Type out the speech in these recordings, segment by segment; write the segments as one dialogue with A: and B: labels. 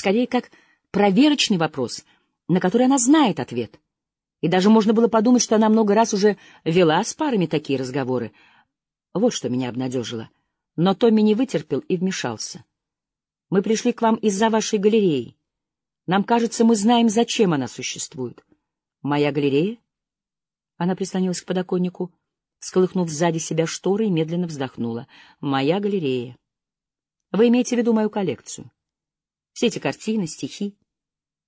A: скорее как проверочный вопрос, на который она знает ответ. И даже можно было подумать, что она много раз уже вела с парами такие разговоры. Вот что меня обнадежило. Но Томми не вытерпел и вмешался. «Мы пришли к вам из-за вашей галереи. Нам кажется, мы знаем, зачем она существует. Моя галерея?» Она прислонилась к подоконнику, сколыхнув сзади себя шторы и медленно вздохнула. «Моя галерея. Вы имеете в виду мою коллекцию? Все эти картины, стихи,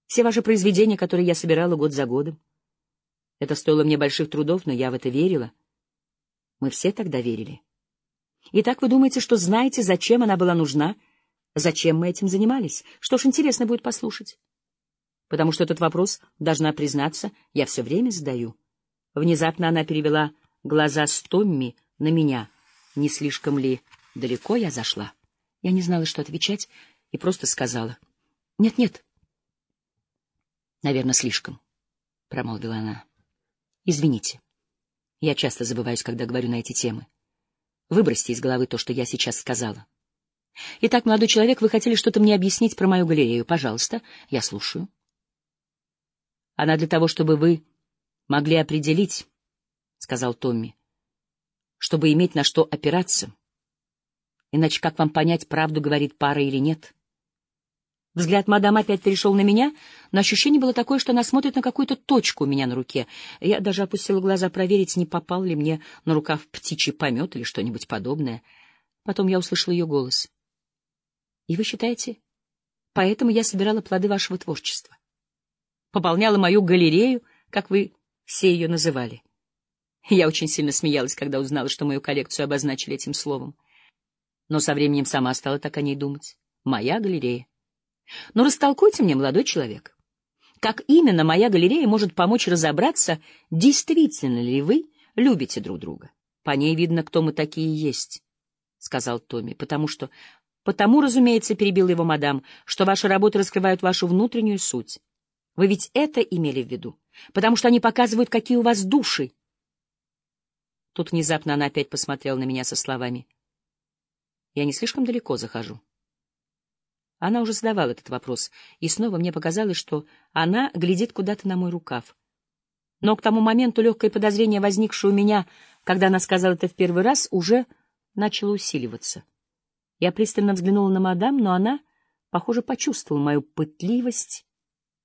A: все ваши произведения, которые я собирала год за годом. Это стоило мне больших трудов, но я в это верила. Мы все тогда верили. Итак, вы думаете, что знаете, зачем она была нужна, зачем мы этим занимались? Что ж, интересно будет послушать. Потому что этот вопрос, должна признаться, я все время задаю. Внезапно она перевела глаза с Томми на меня. Не слишком ли далеко я зашла? Я не знала, что отвечать, и просто сказала. «Нет-нет». «Наверное, слишком», — промолвила она. «Извините. Я часто забываюсь, когда говорю на эти темы. Выбросьте из головы то, что я сейчас сказала. Итак, молодой человек, вы хотели что-то мне объяснить про мою галерею. Пожалуйста, я слушаю. Она для того, чтобы вы могли определить, — сказал Томми, — чтобы иметь на что опираться. Иначе как вам понять, правду говорит пара или нет? Взгляд мадам опять перешел на меня, но ощущение было такое, что она смотрит на какую-то точку у меня на руке. Я даже опустила глаза проверить, не попал ли мне на рукав птичий помет или что-нибудь подобное. Потом я услышала ее голос. — И вы считаете? Поэтому я собирала плоды вашего творчества. Пополняла мою галерею, как вы все ее называли. Я очень сильно смеялась, когда узнала, что мою коллекцию обозначили этим словом но со временем сама стала так о ней думать. Моя галерея. Но растолкуйте мне, молодой человек, как именно моя галерея может помочь разобраться, действительно ли вы любите друг друга. По ней видно, кто мы такие есть, — сказал Томми, — потому что... Потому, разумеется, перебил его мадам, что ваши работы раскрывают вашу внутреннюю суть. Вы ведь это имели в виду, потому что они показывают, какие у вас души. Тут внезапно она опять посмотрела на меня со словами — я не слишком далеко захожу. Она уже задавала этот вопрос, и снова мне показалось, что она глядит куда-то на мой рукав. Но к тому моменту легкое подозрение, возникшее у меня, когда она сказала это в первый раз, уже начало усиливаться. Я пристально взглянула на мадам, но она, похоже, почувствовала мою пытливость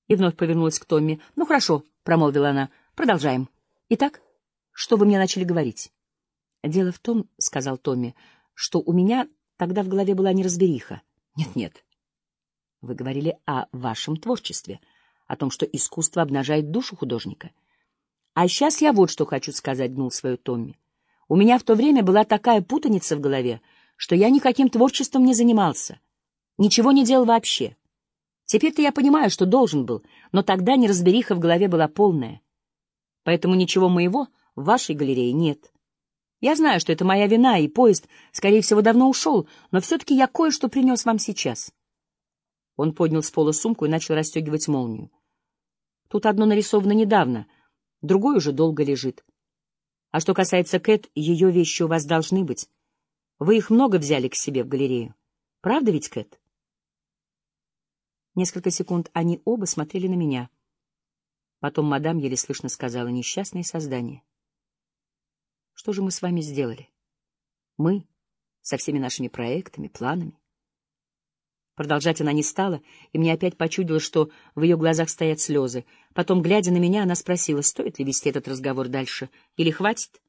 A: и вновь повернулась к Томми. — Ну, хорошо, — промолвила она, — продолжаем. — Итак, что вы мне начали говорить? — Дело в том, — сказал Томми, — что у меня Тогда в голове была неразбериха. Нет-нет. Вы говорили о вашем творчестве, о том, что искусство обнажает душу художника. А сейчас я вот что хочу сказать, гнул свою Томми. У меня в то время была такая путаница в голове, что я никаким творчеством не занимался. Ничего не делал вообще. Теперь-то я понимаю, что должен был, но тогда неразбериха в голове была полная. Поэтому ничего моего в вашей галерее нет. Я знаю, что это моя вина, и поезд, скорее всего, давно ушел, но все-таки я кое-что принес вам сейчас. Он поднял с пола сумку и начал расстегивать молнию. Тут одно нарисовано недавно, другое уже долго лежит. А что касается Кэт, ее вещи у вас должны быть. Вы их много взяли к себе в галерею. Правда ведь, Кэт? Несколько секунд они оба смотрели на меня. Потом мадам еле слышно сказала «несчастное создание». Что же мы с вами сделали? Мы со всеми нашими проектами, планами. Продолжать она не стала, и мне опять почудилось, что в ее глазах стоят слезы. Потом, глядя на меня, она спросила, стоит ли вести этот разговор дальше, или хватит?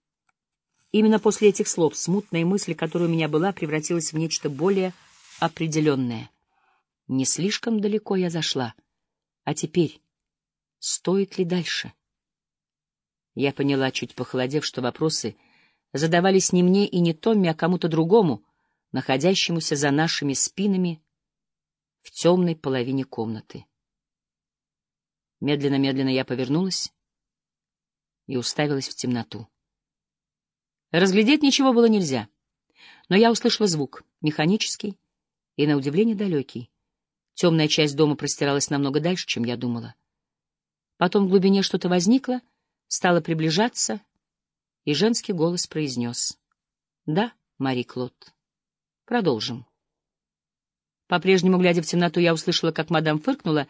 A: Именно после этих слов смутная мысль, которая у меня была, превратилась в нечто более определенное. Не слишком далеко я зашла. А теперь стоит ли дальше? Я поняла, чуть похолодев, что вопросы задавались не мне и не Томми, а кому-то другому, находящемуся за нашими спинами в темной половине комнаты. Медленно-медленно я повернулась и уставилась в темноту. Разглядеть ничего было нельзя, но я услышала звук, механический и, на удивление, далекий. Темная часть дома простиралась намного дальше, чем я думала. Потом в глубине что-то возникло — стала приближаться, и женский голос произнес. — Да, Мари Клод. Продолжим. По-прежнему, глядя в темноту, я услышала, как мадам фыркнула